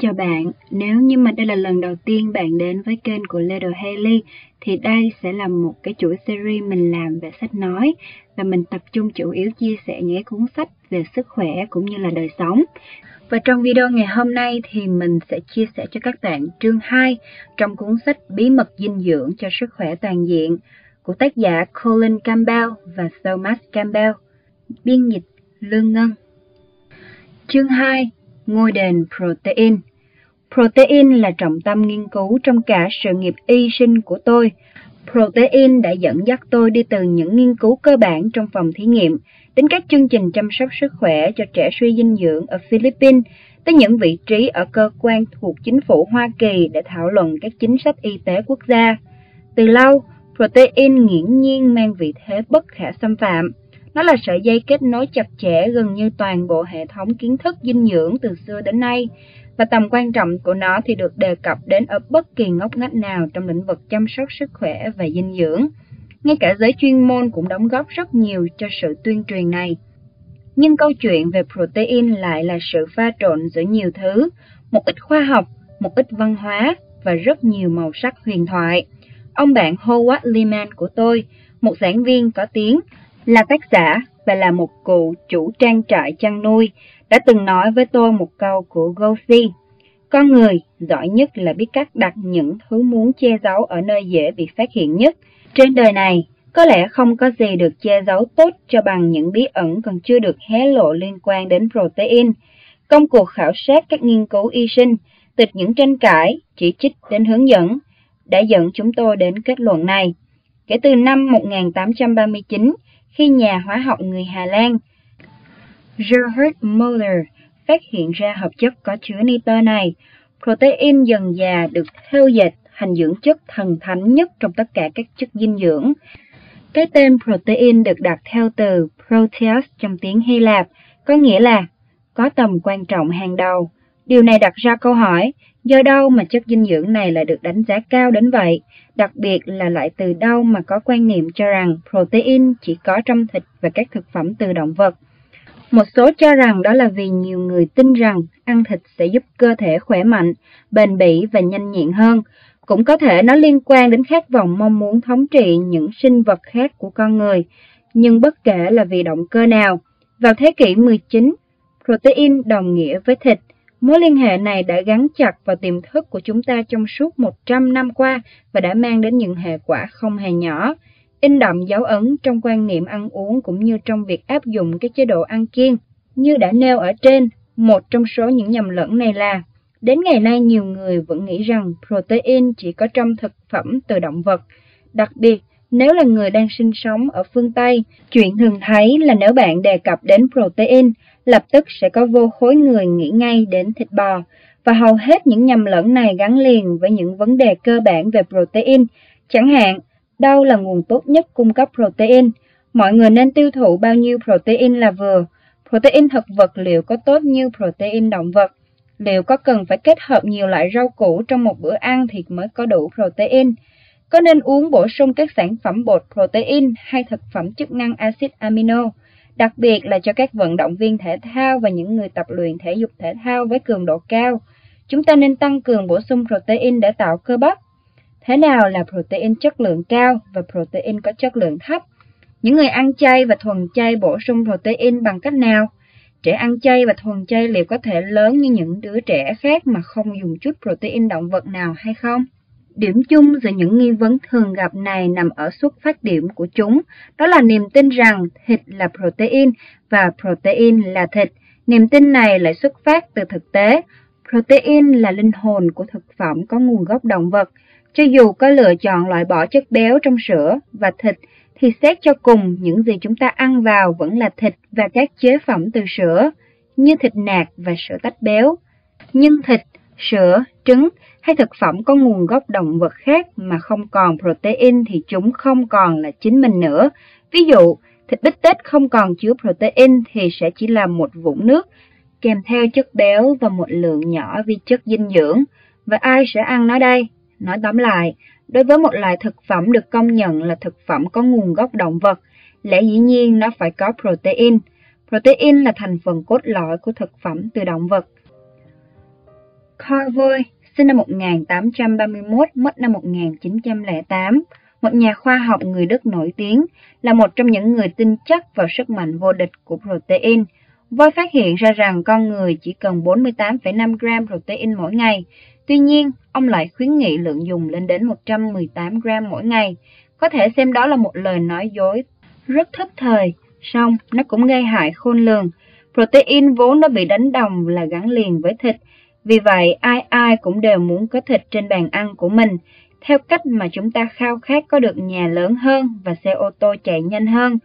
cho bạn, nếu như mà đây là lần đầu tiên bạn đến với kênh của Little Haley thì đây sẽ là một cái chuỗi series mình làm về sách nói và mình tập trung chủ yếu chia sẻ những cuốn sách về sức khỏe cũng như là đời sống. Và trong video ngày hôm nay thì mình sẽ chia sẻ cho các bạn chương 2 trong cuốn sách Bí mật dinh dưỡng cho sức khỏe toàn diện của tác giả Colin Campbell và Thomas Campbell, biên dịch Lương Ngân. Chương 2 Ngôi đền Protein Protein là trọng tâm nghiên cứu trong cả sự nghiệp y sinh của tôi. Protein đã dẫn dắt tôi đi từ những nghiên cứu cơ bản trong phòng thí nghiệm đến các chương trình chăm sóc sức khỏe cho trẻ suy dinh dưỡng ở Philippines, tới những vị trí ở cơ quan thuộc chính phủ Hoa Kỳ để thảo luận các chính sách y tế quốc gia. Từ lâu, protein nghiễm nhiên mang vị thế bất khả xâm phạm. Nó là sợi dây kết nối chặt chẽ gần như toàn bộ hệ thống kiến thức dinh dưỡng từ xưa đến nay, và tầm quan trọng của nó thì được đề cập đến ở bất kỳ ngóc ngách nào trong lĩnh vực chăm sóc sức khỏe và dinh dưỡng. Ngay cả giới chuyên môn cũng đóng góp rất nhiều cho sự tuyên truyền này. Nhưng câu chuyện về protein lại là sự pha trộn giữa nhiều thứ, một ít khoa học, một ít văn hóa và rất nhiều màu sắc huyền thoại. Ông bạn Howard Lehman của tôi, một giảng viên có tiếng, là tác giả và là một cụ chủ trang trại chăn nuôi, đã từng nói với tôi một câu của Gosi. Con người giỏi nhất là biết cách đặt những thứ muốn che giấu ở nơi dễ bị phát hiện nhất. Trên đời này, có lẽ không có gì được che giấu tốt cho bằng những bí ẩn còn chưa được hé lộ liên quan đến protein. Công cuộc khảo sát các nghiên cứu y sinh, từ những tranh cãi, chỉ trích đến hướng dẫn, đã dẫn chúng tôi đến kết luận này. Kể từ năm 1839, khi nhà hóa học người Hà Lan Gerhard Müller phát hiện ra hợp chất có chứa nitơ này. Protein dần già được theo dệt thành dưỡng chất thần thánh nhất trong tất cả các chất dinh dưỡng. Cái tên protein được đặt theo từ proteus trong tiếng Hy Lạp, có nghĩa là có tầm quan trọng hàng đầu. Điều này đặt ra câu hỏi, do đâu mà chất dinh dưỡng này lại được đánh giá cao đến vậy? Đặc biệt là lại từ đâu mà có quan niệm cho rằng protein chỉ có trong thịt và các thực phẩm từ động vật? Một số cho rằng đó là vì nhiều người tin rằng ăn thịt sẽ giúp cơ thể khỏe mạnh, bền bỉ và nhanh nhẹn hơn. Cũng có thể nó liên quan đến khát vọng mong muốn thống trị những sinh vật khác của con người. Nhưng bất kể là vì động cơ nào, vào thế kỷ 19, protein đồng nghĩa với thịt. Mối liên hệ này đã gắn chặt vào tiềm thức của chúng ta trong suốt 100 năm qua và đã mang đến những hệ quả không hề nhỏ in đậm dấu ấn trong quan niệm ăn uống cũng như trong việc áp dụng cái chế độ ăn kiêng. Như đã nêu ở trên, một trong số những nhầm lẫn này là Đến ngày nay nhiều người vẫn nghĩ rằng protein chỉ có trong thực phẩm từ động vật. Đặc biệt, nếu là người đang sinh sống ở phương Tây, chuyện thường thấy là nếu bạn đề cập đến protein, lập tức sẽ có vô khối người nghĩ ngay đến thịt bò. Và hầu hết những nhầm lẫn này gắn liền với những vấn đề cơ bản về protein, chẳng hạn đâu là nguồn tốt nhất cung cấp protein. Mọi người nên tiêu thụ bao nhiêu protein là vừa. Protein thực vật liệu có tốt như protein động vật? Liệu có cần phải kết hợp nhiều loại rau củ trong một bữa ăn thì mới có đủ protein? Có nên uống bổ sung các sản phẩm bột protein hay thực phẩm chức năng axit amino? Đặc biệt là cho các vận động viên thể thao và những người tập luyện thể dục thể thao với cường độ cao. Chúng ta nên tăng cường bổ sung protein để tạo cơ bắp Thế nào là protein chất lượng cao và protein có chất lượng thấp? Những người ăn chay và thuần chay bổ sung protein bằng cách nào? Trẻ ăn chay và thuần chay liệu có thể lớn như những đứa trẻ khác mà không dùng chút protein động vật nào hay không? Điểm chung giữa những nghi vấn thường gặp này nằm ở xuất phát điểm của chúng, đó là niềm tin rằng thịt là protein và protein là thịt. Niềm tin này lại xuất phát từ thực tế. Protein là linh hồn của thực phẩm có nguồn gốc động vật. Cho dù có lựa chọn loại bỏ chất béo trong sữa và thịt, thì xét cho cùng những gì chúng ta ăn vào vẫn là thịt và các chế phẩm từ sữa, như thịt nạc và sữa tách béo. Nhưng thịt, sữa, trứng hay thực phẩm có nguồn gốc động vật khác mà không còn protein thì chúng không còn là chính mình nữa. Ví dụ, thịt bít tết không còn chứa protein thì sẽ chỉ là một vũng nước, kèm theo chất béo và một lượng nhỏ vi chất dinh dưỡng. Và ai sẽ ăn nó đây? Nói tóm lại, đối với một loại thực phẩm được công nhận là thực phẩm có nguồn gốc động vật, lẽ dĩ nhiên nó phải có protein. Protein là thành phần cốt lõi của thực phẩm từ động vật. Carvoy, sinh năm 1831, mất năm 1908, một nhà khoa học người Đức nổi tiếng, là một trong những người tin chắc vào sức mạnh vô địch của protein. Voi phát hiện ra rằng con người chỉ cần 48,5 gram protein mỗi ngày. Tuy nhiên, ông lại khuyến nghị lượng dùng lên đến 118 gram mỗi ngày. Có thể xem đó là một lời nói dối rất thất thời, song nó cũng gây hại khôn lường. Protein vốn đã bị đánh đồng là gắn liền với thịt, vì vậy ai ai cũng đều muốn có thịt trên bàn ăn của mình, theo cách mà chúng ta khao khát có được nhà lớn hơn và xe ô tô chạy nhanh hơn.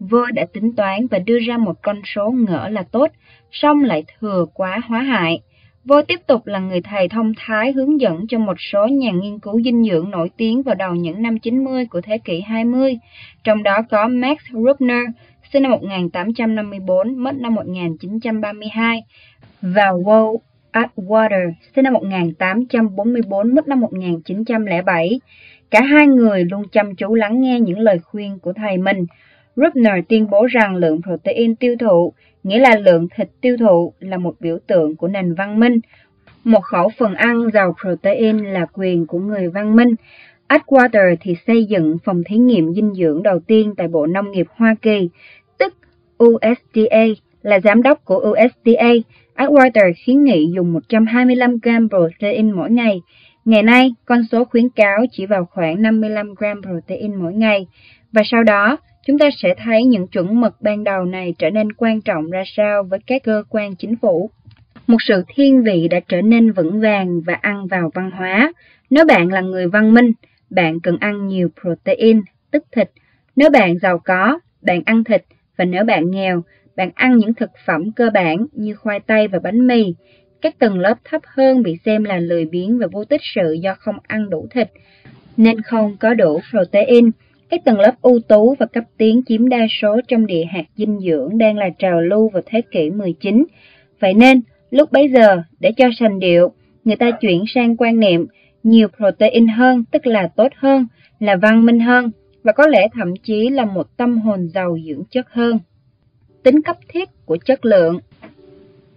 Vơ đã tính toán và đưa ra một con số ngỡ là tốt, song lại thừa quá hóa hại. Vô tiếp tục là người thầy thông thái hướng dẫn cho một số nhà nghiên cứu dinh dưỡng nổi tiếng vào đầu những năm 90 của thế kỷ 20, trong đó có Max Rubner, sinh năm 1854, mất năm 1932, và Walt Atwater, sinh năm 1844, mất năm 1907. Cả hai người luôn chăm chú lắng nghe những lời khuyên của thầy mình. Rubner tuyên bố rằng lượng protein tiêu thụ, nghĩa là lượng thịt tiêu thụ, là một biểu tượng của nền văn minh. Một khẩu phần ăn giàu protein là quyền của người văn minh. Atwater thì xây dựng phòng thí nghiệm dinh dưỡng đầu tiên tại Bộ Nông nghiệp Hoa Kỳ, tức USDA, là giám đốc của USDA. Atwater khuyến nghị dùng 125 gram protein mỗi ngày. Ngày nay, con số khuyến cáo chỉ vào khoảng 55 gram protein mỗi ngày. Và sau đó, chúng ta sẽ thấy những chuẩn mực ban đầu này trở nên quan trọng ra sao với các cơ quan chính phủ. Một sự thiên vị đã trở nên vững vàng và ăn vào văn hóa. Nếu bạn là người văn minh, bạn cần ăn nhiều protein, tức thịt. Nếu bạn giàu có, bạn ăn thịt. Và nếu bạn nghèo, bạn ăn những thực phẩm cơ bản như khoai tây và bánh mì. Các tầng lớp thấp hơn bị xem là lười biếng và vô tích sự do không ăn đủ thịt, nên không có đủ protein. Các tầng lớp ưu tú và cấp tiến chiếm đa số trong địa hạt dinh dưỡng đang là trào lưu vào thế kỷ 19. Vậy nên, lúc bấy giờ, để cho sành điệu, người ta chuyển sang quan niệm nhiều protein hơn tức là tốt hơn, là văn minh hơn, và có lẽ thậm chí là một tâm hồn giàu dưỡng chất hơn. Tính cấp thiết của chất lượng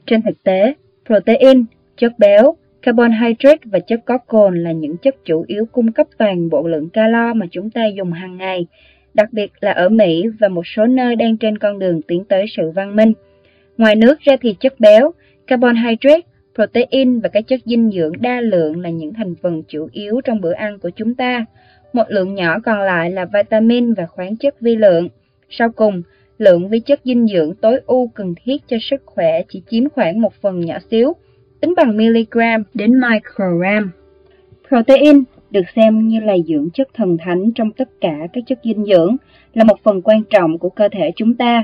Trên thực tế, protein, chất béo, carbohydrate và chất có cồn là những chất chủ yếu cung cấp toàn bộ lượng calo mà chúng ta dùng hàng ngày, đặc biệt là ở Mỹ và một số nơi đang trên con đường tiến tới sự văn minh. Ngoài nước ra thì chất béo, carbohydrate, protein và các chất dinh dưỡng đa lượng là những thành phần chủ yếu trong bữa ăn của chúng ta. Một lượng nhỏ còn lại là vitamin và khoáng chất vi lượng. Sau cùng, lượng vi chất dinh dưỡng tối ưu cần thiết cho sức khỏe chỉ chiếm khoảng một phần nhỏ xíu, tính bằng miligram đến microgram. Protein được xem như là dưỡng chất thần thánh trong tất cả các chất dinh dưỡng, là một phần quan trọng của cơ thể chúng ta.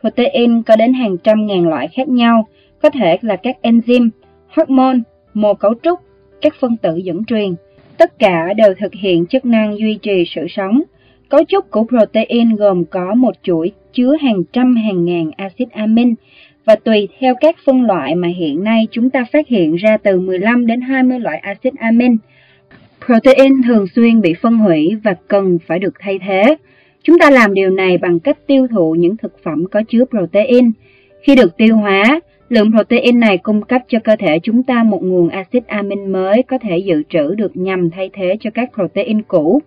Protein có đến hàng trăm ngàn loại khác nhau, có thể là các enzyme, hormone, mô cấu trúc, các phân tử dẫn truyền. Tất cả đều thực hiện chức năng duy trì sự sống. Cấu trúc của protein gồm có một chuỗi chứa hàng trăm hàng ngàn axit amin và tùy theo các phân loại mà hiện nay chúng ta phát hiện ra từ 15 đến 20 loại axit amin. Protein thường xuyên bị phân hủy và cần phải được thay thế. Chúng ta làm điều này bằng cách tiêu thụ những thực phẩm có chứa protein. Khi được tiêu hóa, lượng protein này cung cấp cho cơ thể chúng ta một nguồn axit amin mới có thể dự trữ được nhằm thay thế cho các protein cũ.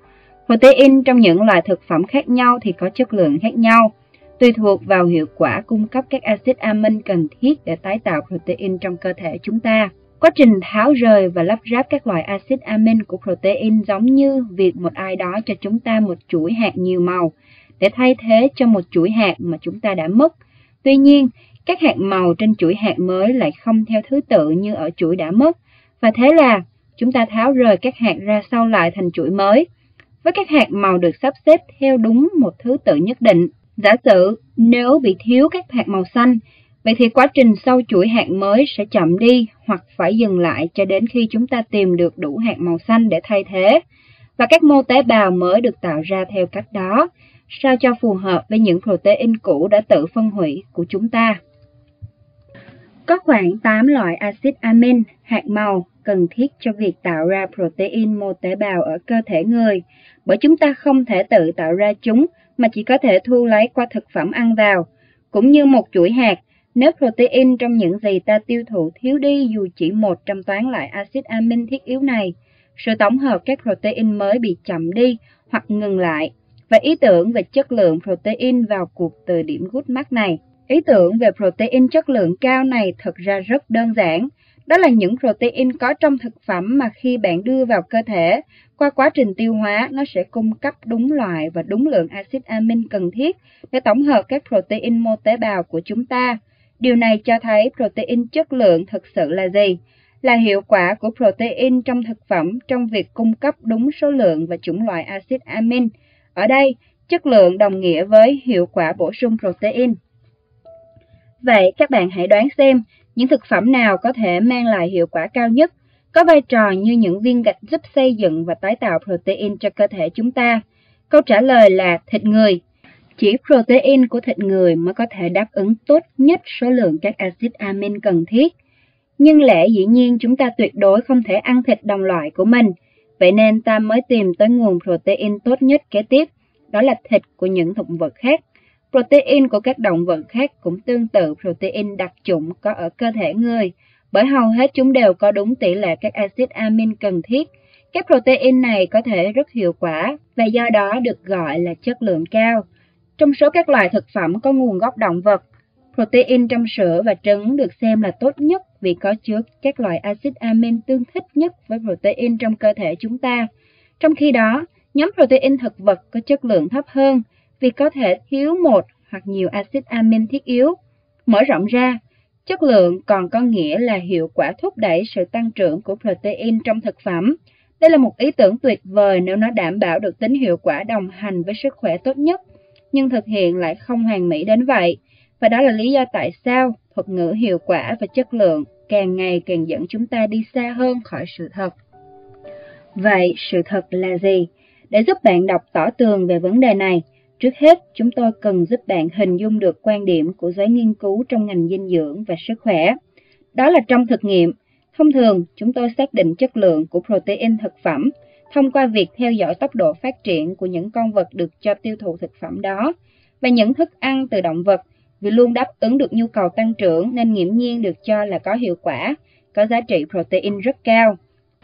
Protein trong những loại thực phẩm khác nhau thì có chất lượng khác nhau, tùy thuộc vào hiệu quả cung cấp các axit amin cần thiết để tái tạo protein trong cơ thể chúng ta. Quá trình tháo rời và lắp ráp các loại axit amin của protein giống như việc một ai đó cho chúng ta một chuỗi hạt nhiều màu để thay thế cho một chuỗi hạt mà chúng ta đã mất. Tuy nhiên, các hạt màu trên chuỗi hạt mới lại không theo thứ tự như ở chuỗi đã mất, và thế là chúng ta tháo rời các hạt ra sau lại thành chuỗi mới với các hạt màu được sắp xếp theo đúng một thứ tự nhất định. Giả sử nếu bị thiếu các hạt màu xanh, vậy thì quá trình sau chuỗi hạt mới sẽ chậm đi hoặc phải dừng lại cho đến khi chúng ta tìm được đủ hạt màu xanh để thay thế. Và các mô tế bào mới được tạo ra theo cách đó, sao cho phù hợp với những protein cũ đã tự phân hủy của chúng ta. Có khoảng 8 loại axit amin, hạt màu cần thiết cho việc tạo ra protein mô tế bào ở cơ thể người, bởi chúng ta không thể tự tạo ra chúng mà chỉ có thể thu lấy qua thực phẩm ăn vào. Cũng như một chuỗi hạt, Nếu protein trong những gì ta tiêu thụ thiếu đi dù chỉ một trong toán loại axit amin thiết yếu này, sự tổng hợp các protein mới bị chậm đi hoặc ngừng lại và ý tưởng về chất lượng protein vào cuộc từ điểm gút mắt này. Ý tưởng về protein chất lượng cao này thật ra rất đơn giản. Đó là những protein có trong thực phẩm mà khi bạn đưa vào cơ thể, qua quá trình tiêu hóa, nó sẽ cung cấp đúng loại và đúng lượng axit amin cần thiết để tổng hợp các protein mô tế bào của chúng ta. Điều này cho thấy protein chất lượng thực sự là gì? Là hiệu quả của protein trong thực phẩm trong việc cung cấp đúng số lượng và chủng loại axit amin. Ở đây, chất lượng đồng nghĩa với hiệu quả bổ sung protein. Vậy các bạn hãy đoán xem những thực phẩm nào có thể mang lại hiệu quả cao nhất, có vai trò như những viên gạch giúp xây dựng và tái tạo protein cho cơ thể chúng ta. Câu trả lời là thịt người. Chỉ protein của thịt người mới có thể đáp ứng tốt nhất số lượng các axit amin cần thiết. Nhưng lẽ dĩ nhiên chúng ta tuyệt đối không thể ăn thịt đồng loại của mình, vậy nên ta mới tìm tới nguồn protein tốt nhất kế tiếp, đó là thịt của những động vật khác. Protein của các động vật khác cũng tương tự protein đặc chủng có ở cơ thể người, bởi hầu hết chúng đều có đúng tỷ lệ các axit amin cần thiết. Các protein này có thể rất hiệu quả và do đó được gọi là chất lượng cao. Trong số các loại thực phẩm có nguồn gốc động vật, protein trong sữa và trứng được xem là tốt nhất vì có chứa các loại axit amin tương thích nhất với protein trong cơ thể chúng ta. Trong khi đó, nhóm protein thực vật có chất lượng thấp hơn vì có thể thiếu một hoặc nhiều axit amin thiết yếu. Mở rộng ra, chất lượng còn có nghĩa là hiệu quả thúc đẩy sự tăng trưởng của protein trong thực phẩm. Đây là một ý tưởng tuyệt vời nếu nó đảm bảo được tính hiệu quả đồng hành với sức khỏe tốt nhất, nhưng thực hiện lại không hoàn mỹ đến vậy. Và đó là lý do tại sao thuật ngữ hiệu quả và chất lượng càng ngày càng dẫn chúng ta đi xa hơn khỏi sự thật. Vậy, sự thật là gì? Để giúp bạn đọc tỏ tường về vấn đề này, Trước hết, chúng tôi cần giúp bạn hình dung được quan điểm của giới nghiên cứu trong ngành dinh dưỡng và sức khỏe. Đó là trong thực nghiệm, thông thường chúng tôi xác định chất lượng của protein thực phẩm thông qua việc theo dõi tốc độ phát triển của những con vật được cho tiêu thụ thực phẩm đó và những thức ăn từ động vật vì luôn đáp ứng được nhu cầu tăng trưởng nên nghiễm nhiên được cho là có hiệu quả, có giá trị protein rất cao.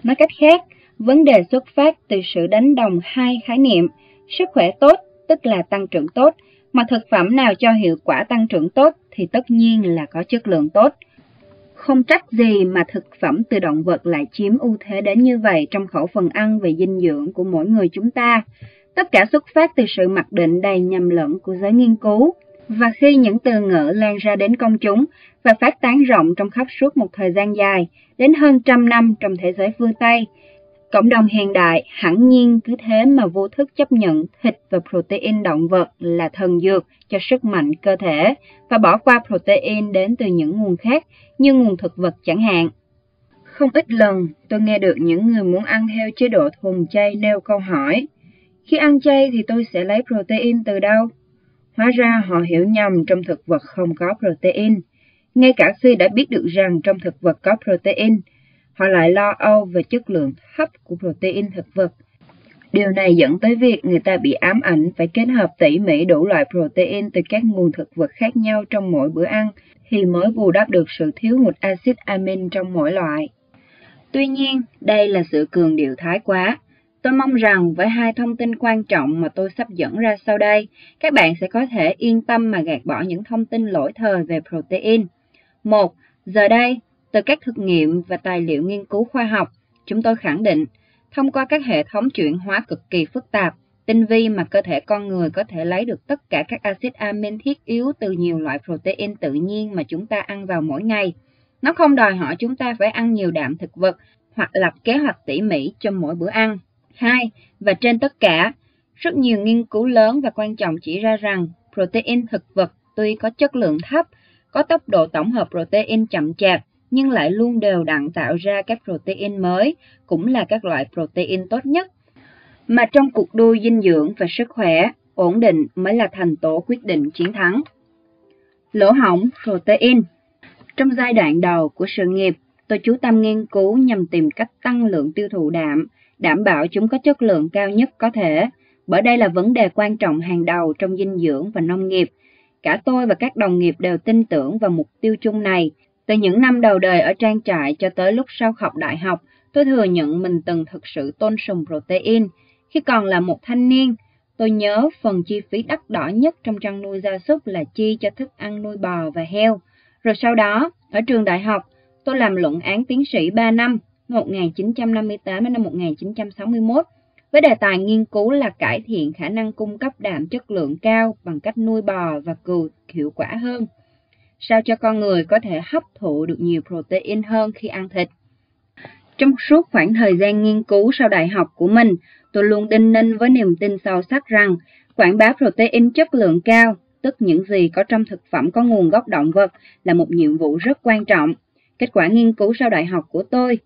Nói cách khác, vấn đề xuất phát từ sự đánh đồng hai khái niệm, sức khỏe tốt tức là tăng trưởng tốt, mà thực phẩm nào cho hiệu quả tăng trưởng tốt thì tất nhiên là có chất lượng tốt. Không trách gì mà thực phẩm từ động vật lại chiếm ưu thế đến như vậy trong khẩu phần ăn về dinh dưỡng của mỗi người chúng ta. Tất cả xuất phát từ sự mặc định đầy nhầm lẫn của giới nghiên cứu. Và khi những từ ngữ lan ra đến công chúng và phát tán rộng trong khắp suốt một thời gian dài, đến hơn trăm năm trong thế giới phương Tây, Cộng đồng hiện đại hẳn nhiên cứ thế mà vô thức chấp nhận thịt và protein động vật là thần dược cho sức mạnh cơ thể và bỏ qua protein đến từ những nguồn khác như nguồn thực vật chẳng hạn. Không ít lần tôi nghe được những người muốn ăn theo chế độ thuần chay nêu câu hỏi Khi ăn chay thì tôi sẽ lấy protein từ đâu? Hóa ra họ hiểu nhầm trong thực vật không có protein. Ngay cả khi đã biết được rằng trong thực vật có protein, họ lại lo âu về chất lượng thấp của protein thực vật. Điều này dẫn tới việc người ta bị ám ảnh phải kết hợp tỉ mỉ đủ loại protein từ các nguồn thực vật khác nhau trong mỗi bữa ăn thì mới bù đắp được sự thiếu hụt axit amin trong mỗi loại. Tuy nhiên, đây là sự cường điệu thái quá. Tôi mong rằng với hai thông tin quan trọng mà tôi sắp dẫn ra sau đây, các bạn sẽ có thể yên tâm mà gạt bỏ những thông tin lỗi thời về protein. Một, Giờ đây, từ các thực nghiệm và tài liệu nghiên cứu khoa học, chúng tôi khẳng định, thông qua các hệ thống chuyển hóa cực kỳ phức tạp, tinh vi mà cơ thể con người có thể lấy được tất cả các axit amin thiết yếu từ nhiều loại protein tự nhiên mà chúng ta ăn vào mỗi ngày. Nó không đòi hỏi chúng ta phải ăn nhiều đạm thực vật hoặc lập kế hoạch tỉ mỉ cho mỗi bữa ăn. 2. Và trên tất cả, rất nhiều nghiên cứu lớn và quan trọng chỉ ra rằng protein thực vật tuy có chất lượng thấp, có tốc độ tổng hợp protein chậm chạp nhưng lại luôn đều đặn tạo ra các protein mới, cũng là các loại protein tốt nhất. Mà trong cuộc đua dinh dưỡng và sức khỏe, ổn định mới là thành tố quyết định chiến thắng. Lỗ hỏng protein Trong giai đoạn đầu của sự nghiệp, tôi chú tâm nghiên cứu nhằm tìm cách tăng lượng tiêu thụ đạm, đảm bảo chúng có chất lượng cao nhất có thể, bởi đây là vấn đề quan trọng hàng đầu trong dinh dưỡng và nông nghiệp. Cả tôi và các đồng nghiệp đều tin tưởng vào mục tiêu chung này. Từ những năm đầu đời ở trang trại cho tới lúc sau học đại học, tôi thừa nhận mình từng thực sự tôn sùng protein. Khi còn là một thanh niên, tôi nhớ phần chi phí đắt đỏ nhất trong chăn nuôi gia súc là chi cho thức ăn nuôi bò và heo. Rồi sau đó, ở trường đại học, tôi làm luận án tiến sĩ 3 năm, 1958 đến năm 1961, với đề tài nghiên cứu là cải thiện khả năng cung cấp đạm chất lượng cao bằng cách nuôi bò và cừu hiệu quả hơn. Sao cho con người có thể hấp thụ được nhiều protein hơn khi ăn thịt? Trong suốt khoảng thời gian nghiên cứu sau đại học của mình, tôi luôn đinh ninh với niềm tin sâu sắc rằng quảng bá protein chất lượng cao, tức những gì có trong thực phẩm có nguồn gốc động vật, là một nhiệm vụ rất quan trọng. Kết quả nghiên cứu sau đại học của tôi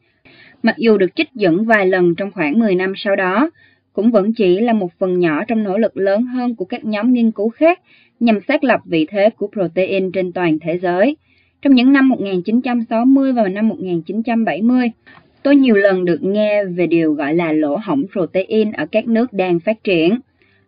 mặc dù được trích dẫn vài lần trong khoảng 10 năm sau đó, cũng vẫn chỉ là một phần nhỏ trong nỗ lực lớn hơn của các nhóm nghiên cứu khác nhằm xác lập vị thế của protein trên toàn thế giới. Trong những năm 1960 và năm 1970, tôi nhiều lần được nghe về điều gọi là lỗ hổng protein ở các nước đang phát triển.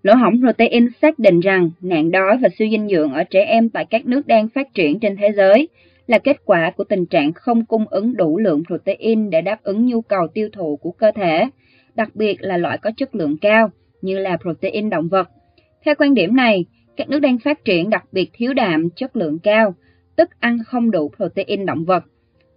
Lỗ hổng protein xác định rằng nạn đói và siêu dinh dưỡng ở trẻ em tại các nước đang phát triển trên thế giới – là kết quả của tình trạng không cung ứng đủ lượng protein để đáp ứng nhu cầu tiêu thụ của cơ thể, đặc biệt là loại có chất lượng cao như là protein động vật. Theo quan điểm này, các nước đang phát triển đặc biệt thiếu đạm chất lượng cao, tức ăn không đủ protein động vật.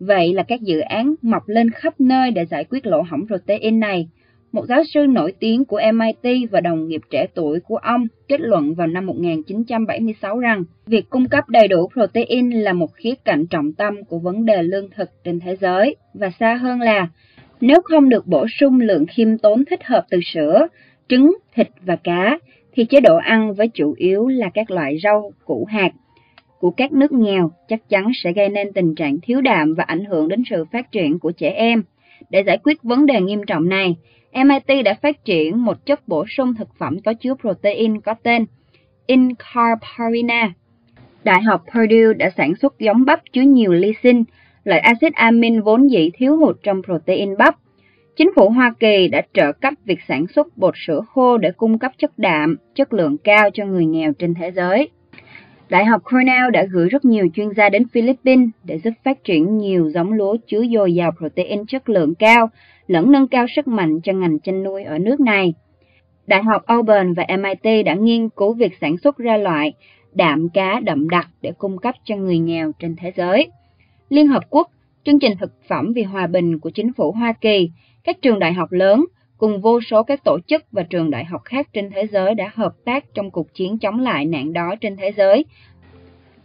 Vậy là các dự án mọc lên khắp nơi để giải quyết lỗ hỏng protein này, một giáo sư nổi tiếng của MIT và đồng nghiệp trẻ tuổi của ông kết luận vào năm 1976 rằng việc cung cấp đầy đủ protein là một khía cạnh trọng tâm của vấn đề lương thực trên thế giới và xa hơn là nếu không được bổ sung lượng khiêm tốn thích hợp từ sữa, trứng, thịt và cá thì chế độ ăn với chủ yếu là các loại rau, củ hạt của các nước nghèo chắc chắn sẽ gây nên tình trạng thiếu đạm và ảnh hưởng đến sự phát triển của trẻ em. Để giải quyết vấn đề nghiêm trọng này, MIT đã phát triển một chất bổ sung thực phẩm có chứa protein có tên Incarparina. Đại học Purdue đã sản xuất giống bắp chứa nhiều lysine, loại axit amin vốn dĩ thiếu hụt trong protein bắp. Chính phủ Hoa Kỳ đã trợ cấp việc sản xuất bột sữa khô để cung cấp chất đạm, chất lượng cao cho người nghèo trên thế giới. Đại học Cornell đã gửi rất nhiều chuyên gia đến Philippines để giúp phát triển nhiều giống lúa chứa dồi dào protein chất lượng cao, lẫn nâng cao sức mạnh cho ngành chăn nuôi ở nước này. Đại học Auburn và MIT đã nghiên cứu việc sản xuất ra loại đạm cá đậm đặc để cung cấp cho người nghèo trên thế giới. Liên Hợp Quốc, chương trình thực phẩm vì hòa bình của chính phủ Hoa Kỳ, các trường đại học lớn cùng vô số các tổ chức và trường đại học khác trên thế giới đã hợp tác trong cuộc chiến chống lại nạn đói trên thế giới.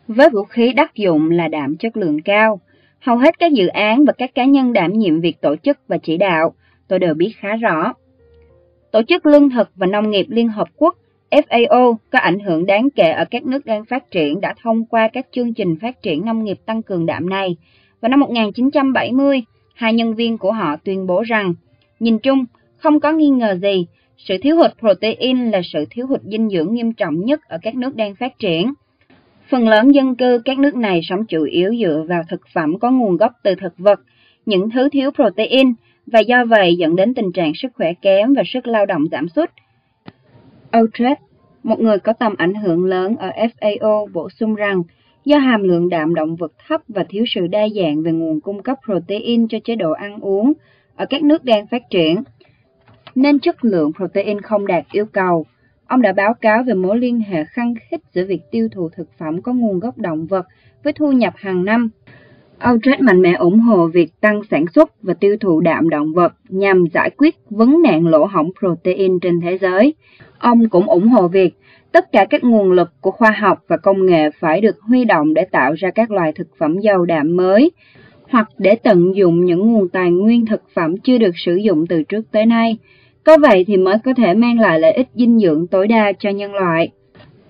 Với vũ khí đắc dụng là đạm chất lượng cao, hầu hết các dự án và các cá nhân đảm nhiệm việc tổ chức và chỉ đạo, tôi đều biết khá rõ. Tổ chức Lương thực và Nông nghiệp Liên Hợp Quốc FAO có ảnh hưởng đáng kể ở các nước đang phát triển đã thông qua các chương trình phát triển nông nghiệp tăng cường đạm này. Vào năm 1970, hai nhân viên của họ tuyên bố rằng, nhìn chung, không có nghi ngờ gì, sự thiếu hụt protein là sự thiếu hụt dinh dưỡng nghiêm trọng nhất ở các nước đang phát triển. Phần lớn dân cư các nước này sống chủ yếu dựa vào thực phẩm có nguồn gốc từ thực vật, những thứ thiếu protein, và do vậy dẫn đến tình trạng sức khỏe kém và sức lao động giảm sút. Outred, một người có tầm ảnh hưởng lớn ở FAO, bổ sung rằng do hàm lượng đạm động vật thấp và thiếu sự đa dạng về nguồn cung cấp protein cho chế độ ăn uống ở các nước đang phát triển, nên chất lượng protein không đạt yêu cầu. Ông đã báo cáo về mối liên hệ khăng khít giữa việc tiêu thụ thực phẩm có nguồn gốc động vật với thu nhập hàng năm. Aldred mạnh mẽ ủng hộ việc tăng sản xuất và tiêu thụ đạm động vật nhằm giải quyết vấn nạn lỗ hổng protein trên thế giới. Ông cũng ủng hộ việc tất cả các nguồn lực của khoa học và công nghệ phải được huy động để tạo ra các loài thực phẩm giàu đạm mới, hoặc để tận dụng những nguồn tài nguyên thực phẩm chưa được sử dụng từ trước tới nay. Có vậy thì mới có thể mang lại lợi ích dinh dưỡng tối đa cho nhân loại.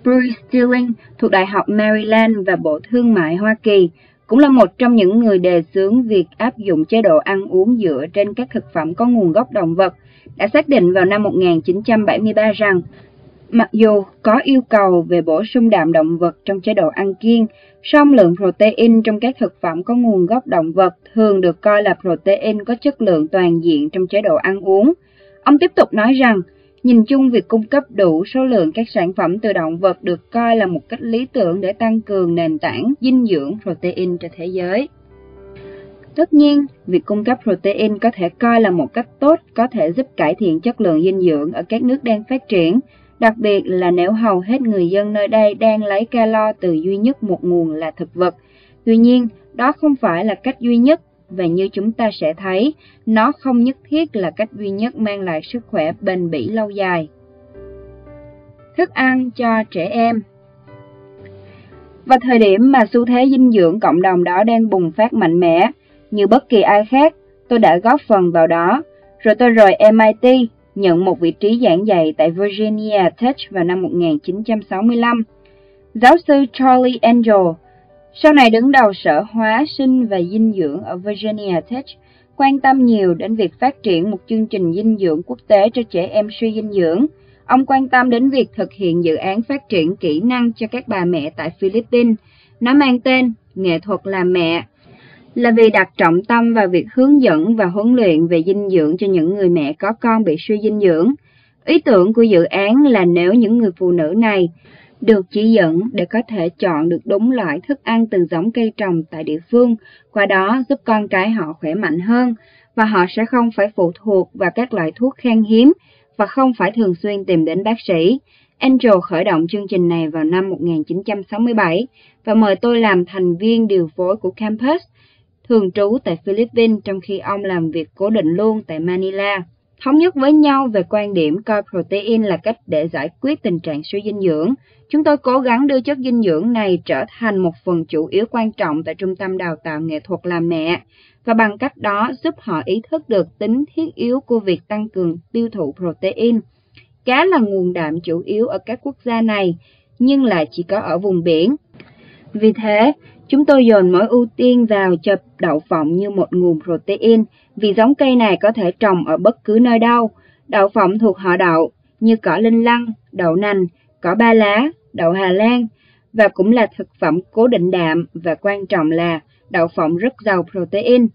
Bruce Stilling thuộc Đại học Maryland và Bộ Thương mại Hoa Kỳ cũng là một trong những người đề xướng việc áp dụng chế độ ăn uống dựa trên các thực phẩm có nguồn gốc động vật, đã xác định vào năm 1973 rằng mặc dù có yêu cầu về bổ sung đạm động vật trong chế độ ăn kiêng, song lượng protein trong các thực phẩm có nguồn gốc động vật thường được coi là protein có chất lượng toàn diện trong chế độ ăn uống. Ông tiếp tục nói rằng, Nhìn chung, việc cung cấp đủ số lượng các sản phẩm từ động vật được coi là một cách lý tưởng để tăng cường nền tảng dinh dưỡng protein cho thế giới. Tất nhiên, việc cung cấp protein có thể coi là một cách tốt có thể giúp cải thiện chất lượng dinh dưỡng ở các nước đang phát triển, đặc biệt là nếu hầu hết người dân nơi đây đang lấy calo từ duy nhất một nguồn là thực vật. Tuy nhiên, đó không phải là cách duy nhất và như chúng ta sẽ thấy, nó không nhất thiết là cách duy nhất mang lại sức khỏe bền bỉ lâu dài. Thức ăn cho trẻ em Vào thời điểm mà xu thế dinh dưỡng cộng đồng đó đang bùng phát mạnh mẽ, như bất kỳ ai khác, tôi đã góp phần vào đó. Rồi tôi rời MIT, nhận một vị trí giảng dạy tại Virginia Tech vào năm 1965. Giáo sư Charlie Angel, sau này đứng đầu Sở Hóa sinh và Dinh dưỡng ở Virginia Tech, quan tâm nhiều đến việc phát triển một chương trình dinh dưỡng quốc tế cho trẻ em suy dinh dưỡng. Ông quan tâm đến việc thực hiện dự án phát triển kỹ năng cho các bà mẹ tại Philippines. Nó mang tên Nghệ thuật làm mẹ là vì đặt trọng tâm vào việc hướng dẫn và huấn luyện về dinh dưỡng cho những người mẹ có con bị suy dinh dưỡng. Ý tưởng của dự án là nếu những người phụ nữ này được chỉ dẫn để có thể chọn được đúng loại thức ăn từ giống cây trồng tại địa phương, qua đó giúp con cái họ khỏe mạnh hơn và họ sẽ không phải phụ thuộc vào các loại thuốc khan hiếm và không phải thường xuyên tìm đến bác sĩ. Angel khởi động chương trình này vào năm 1967 và mời tôi làm thành viên điều phối của campus thường trú tại Philippines trong khi ông làm việc cố định luôn tại Manila. Thống nhất với nhau về quan điểm coi protein là cách để giải quyết tình trạng suy dinh dưỡng, chúng tôi cố gắng đưa chất dinh dưỡng này trở thành một phần chủ yếu quan trọng tại trung tâm đào tạo nghệ thuật làm mẹ, và bằng cách đó giúp họ ý thức được tính thiết yếu của việc tăng cường tiêu thụ protein. Cá là nguồn đạm chủ yếu ở các quốc gia này, nhưng lại chỉ có ở vùng biển. Vì thế, Chúng tôi dồn mối ưu tiên vào chập đậu phộng như một nguồn protein vì giống cây này có thể trồng ở bất cứ nơi đâu. Đậu phộng thuộc họ đậu như cỏ linh lăng, đậu nành, cỏ ba lá, đậu Hà Lan và cũng là thực phẩm cố định đạm và quan trọng là đậu phộng rất giàu protein.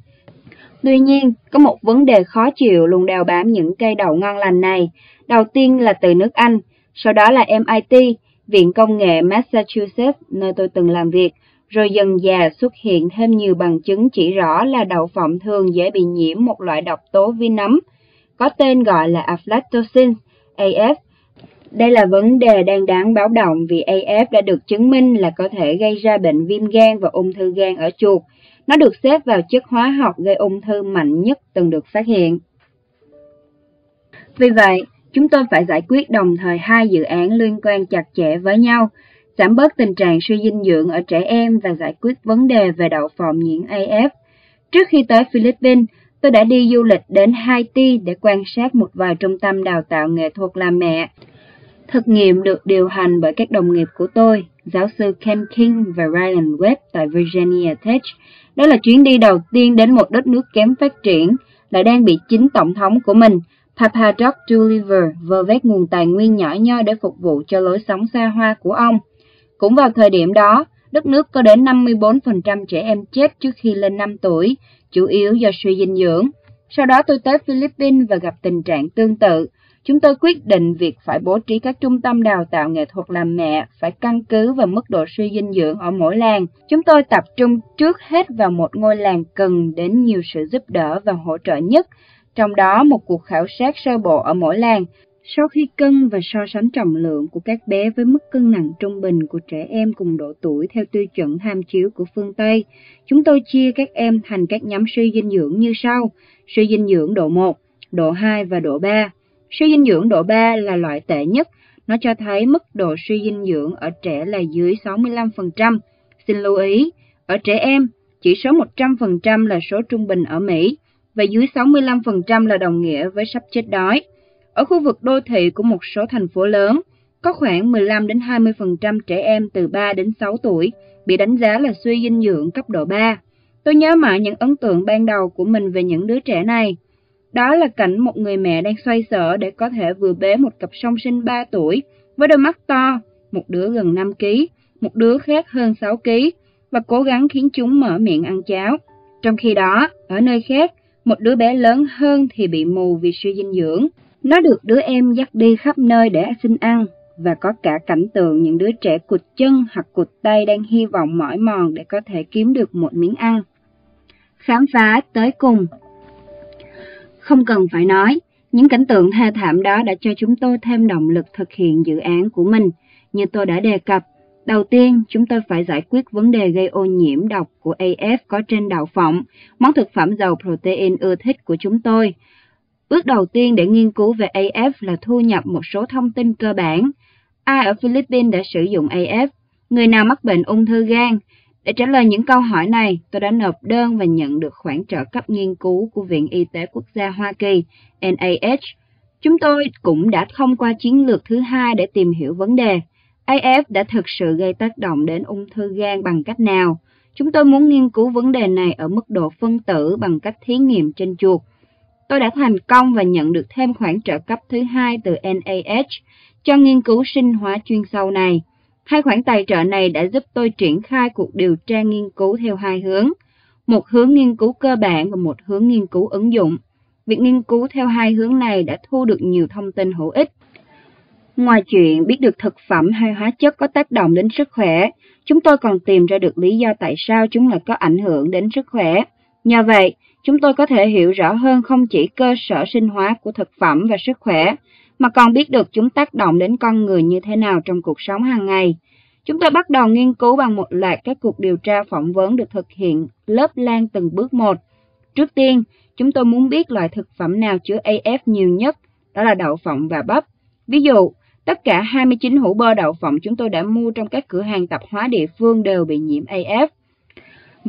Tuy nhiên, có một vấn đề khó chịu luôn đeo bám những cây đậu ngon lành này. Đầu tiên là từ nước Anh, sau đó là MIT, Viện Công nghệ Massachusetts, nơi tôi từng làm việc, rồi dần dà xuất hiện thêm nhiều bằng chứng chỉ rõ là đậu phộng thường dễ bị nhiễm một loại độc tố vi nấm, có tên gọi là aflatoxin, AF. Đây là vấn đề đang đáng báo động vì AF đã được chứng minh là có thể gây ra bệnh viêm gan và ung thư gan ở chuột. Nó được xếp vào chất hóa học gây ung thư mạnh nhất từng được phát hiện. Vì vậy, chúng tôi phải giải quyết đồng thời hai dự án liên quan chặt chẽ với nhau – giảm bớt tình trạng suy dinh dưỡng ở trẻ em và giải quyết vấn đề về đậu phộng nhiễm AF. Trước khi tới Philippines, tôi đã đi du lịch đến Haiti để quan sát một vài trung tâm đào tạo nghệ thuật làm mẹ. Thực nghiệm được điều hành bởi các đồng nghiệp của tôi, giáo sư Ken King và Ryan Webb tại Virginia Tech. Đó là chuyến đi đầu tiên đến một đất nước kém phát triển, lại đang bị chính tổng thống của mình, Papa Doc Dulliver, vơ vét nguồn tài nguyên nhỏ nhoi để phục vụ cho lối sống xa hoa của ông. Cũng vào thời điểm đó, đất nước có đến 54% trẻ em chết trước khi lên 5 tuổi, chủ yếu do suy dinh dưỡng. Sau đó tôi tới Philippines và gặp tình trạng tương tự. Chúng tôi quyết định việc phải bố trí các trung tâm đào tạo nghệ thuật làm mẹ phải căn cứ vào mức độ suy dinh dưỡng ở mỗi làng. Chúng tôi tập trung trước hết vào một ngôi làng cần đến nhiều sự giúp đỡ và hỗ trợ nhất, trong đó một cuộc khảo sát sơ bộ ở mỗi làng sau khi cân và so sánh trọng lượng của các bé với mức cân nặng trung bình của trẻ em cùng độ tuổi theo tiêu chuẩn tham chiếu của phương Tây, chúng tôi chia các em thành các nhóm suy dinh dưỡng như sau: suy dinh dưỡng độ 1, độ 2 và độ 3. Suy dinh dưỡng độ 3 là loại tệ nhất, nó cho thấy mức độ suy dinh dưỡng ở trẻ là dưới 65%. Xin lưu ý, ở trẻ em, chỉ số 100% là số trung bình ở Mỹ và dưới 65% là đồng nghĩa với sắp chết đói. Ở khu vực đô thị của một số thành phố lớn, có khoảng 15 đến 20% trẻ em từ 3 đến 6 tuổi bị đánh giá là suy dinh dưỡng cấp độ 3. Tôi nhớ mãi những ấn tượng ban đầu của mình về những đứa trẻ này. Đó là cảnh một người mẹ đang xoay sở để có thể vừa bế một cặp song sinh 3 tuổi với đôi mắt to, một đứa gần 5 kg, một đứa khác hơn 6 kg và cố gắng khiến chúng mở miệng ăn cháo. Trong khi đó, ở nơi khác, một đứa bé lớn hơn thì bị mù vì suy dinh dưỡng. Nó được đứa em dắt đi khắp nơi để xin ăn, và có cả cảnh tượng những đứa trẻ cụt chân hoặc cụt tay đang hy vọng mỏi mòn để có thể kiếm được một miếng ăn. Khám phá tới cùng Không cần phải nói, những cảnh tượng thê thảm đó đã cho chúng tôi thêm động lực thực hiện dự án của mình. Như tôi đã đề cập, đầu tiên chúng tôi phải giải quyết vấn đề gây ô nhiễm độc của AF có trên đậu phộng, món thực phẩm giàu protein ưa thích của chúng tôi. Bước đầu tiên để nghiên cứu về AF là thu nhập một số thông tin cơ bản. Ai ở Philippines đã sử dụng AF? Người nào mắc bệnh ung thư gan? Để trả lời những câu hỏi này, tôi đã nộp đơn và nhận được khoản trợ cấp nghiên cứu của Viện Y tế Quốc gia Hoa Kỳ, NIH. Chúng tôi cũng đã thông qua chiến lược thứ hai để tìm hiểu vấn đề. AF đã thực sự gây tác động đến ung thư gan bằng cách nào? Chúng tôi muốn nghiên cứu vấn đề này ở mức độ phân tử bằng cách thí nghiệm trên chuột. Tôi đã thành công và nhận được thêm khoản trợ cấp thứ hai từ NIH cho nghiên cứu sinh hóa chuyên sâu này. Hai khoản tài trợ này đã giúp tôi triển khai cuộc điều tra nghiên cứu theo hai hướng, một hướng nghiên cứu cơ bản và một hướng nghiên cứu ứng dụng. Việc nghiên cứu theo hai hướng này đã thu được nhiều thông tin hữu ích. Ngoài chuyện biết được thực phẩm hay hóa chất có tác động đến sức khỏe, chúng tôi còn tìm ra được lý do tại sao chúng lại có ảnh hưởng đến sức khỏe. Nhờ vậy, chúng tôi có thể hiểu rõ hơn không chỉ cơ sở sinh hóa của thực phẩm và sức khỏe, mà còn biết được chúng tác động đến con người như thế nào trong cuộc sống hàng ngày. Chúng tôi bắt đầu nghiên cứu bằng một loạt các cuộc điều tra phỏng vấn được thực hiện lớp lan từng bước một. Trước tiên, chúng tôi muốn biết loại thực phẩm nào chứa AF nhiều nhất, đó là đậu phộng và bắp. Ví dụ, tất cả 29 hũ bơ đậu phộng chúng tôi đã mua trong các cửa hàng tạp hóa địa phương đều bị nhiễm AF.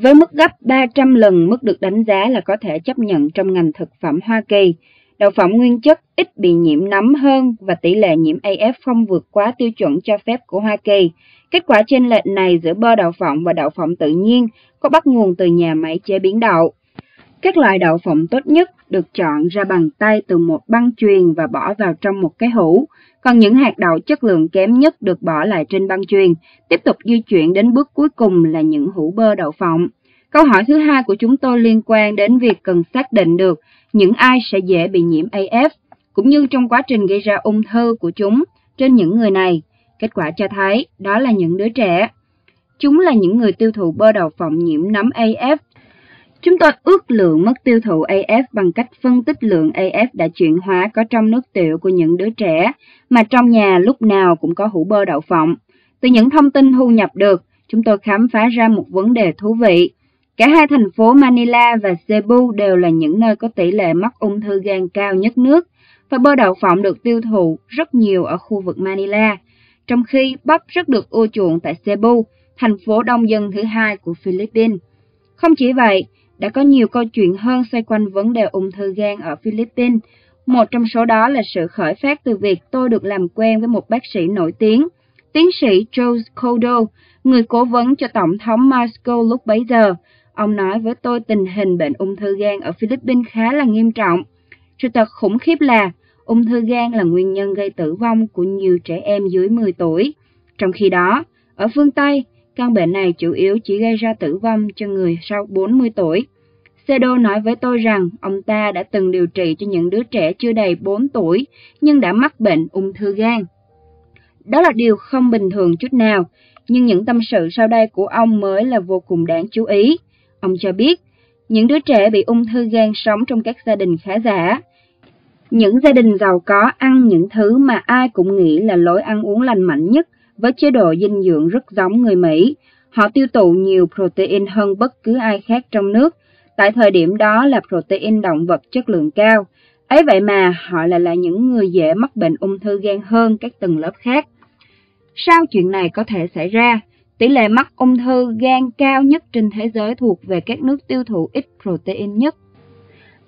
Với mức gấp 300 lần mức được đánh giá là có thể chấp nhận trong ngành thực phẩm Hoa Kỳ, đậu phộng nguyên chất ít bị nhiễm nấm hơn và tỷ lệ nhiễm AF không vượt quá tiêu chuẩn cho phép của Hoa Kỳ. Kết quả trên lệch này giữa bơ đậu phộng và đậu phộng tự nhiên có bắt nguồn từ nhà máy chế biến đậu. Các loại đậu phộng tốt nhất được chọn ra bằng tay từ một băng chuyền và bỏ vào trong một cái hũ, còn những hạt đậu chất lượng kém nhất được bỏ lại trên băng chuyền, tiếp tục di chuyển đến bước cuối cùng là những hũ bơ đậu phộng. Câu hỏi thứ hai của chúng tôi liên quan đến việc cần xác định được những ai sẽ dễ bị nhiễm AF, cũng như trong quá trình gây ra ung thư của chúng trên những người này. Kết quả cho thấy đó là những đứa trẻ. Chúng là những người tiêu thụ bơ đậu phộng nhiễm nấm AF. Chúng tôi ước lượng mức tiêu thụ AF bằng cách phân tích lượng AF đã chuyển hóa có trong nước tiểu của những đứa trẻ, mà trong nhà lúc nào cũng có hũ bơ đậu phộng. Từ những thông tin thu nhập được, chúng tôi khám phá ra một vấn đề thú vị. Cả hai thành phố Manila và Cebu đều là những nơi có tỷ lệ mắc ung thư gan cao nhất nước, và bơ đậu phộng được tiêu thụ rất nhiều ở khu vực Manila, trong khi bắp rất được ưa chuộng tại Cebu, thành phố đông dân thứ hai của Philippines. Không chỉ vậy, đã có nhiều câu chuyện hơn xoay quanh vấn đề ung thư gan ở Philippines. Một trong số đó là sự khởi phát từ việc tôi được làm quen với một bác sĩ nổi tiếng, tiến sĩ Joe Kodo, người cố vấn cho Tổng thống Marcos lúc bấy giờ. Ông nói với tôi tình hình bệnh ung thư gan ở Philippines khá là nghiêm trọng. Sự thật khủng khiếp là ung thư gan là nguyên nhân gây tử vong của nhiều trẻ em dưới 10 tuổi. Trong khi đó, ở phương Tây, căn bệnh này chủ yếu chỉ gây ra tử vong cho người sau 40 tuổi. Sedo nói với tôi rằng ông ta đã từng điều trị cho những đứa trẻ chưa đầy 4 tuổi nhưng đã mắc bệnh ung thư gan. Đó là điều không bình thường chút nào, nhưng những tâm sự sau đây của ông mới là vô cùng đáng chú ý. Ông cho biết, những đứa trẻ bị ung thư gan sống trong các gia đình khá giả. Những gia đình giàu có ăn những thứ mà ai cũng nghĩ là lối ăn uống lành mạnh nhất với chế độ dinh dưỡng rất giống người Mỹ. Họ tiêu thụ nhiều protein hơn bất cứ ai khác trong nước. Tại thời điểm đó là protein động vật chất lượng cao. Ấy vậy mà họ lại là những người dễ mắc bệnh ung thư gan hơn các tầng lớp khác. Sao chuyện này có thể xảy ra? Tỷ lệ mắc ung thư gan cao nhất trên thế giới thuộc về các nước tiêu thụ ít protein nhất.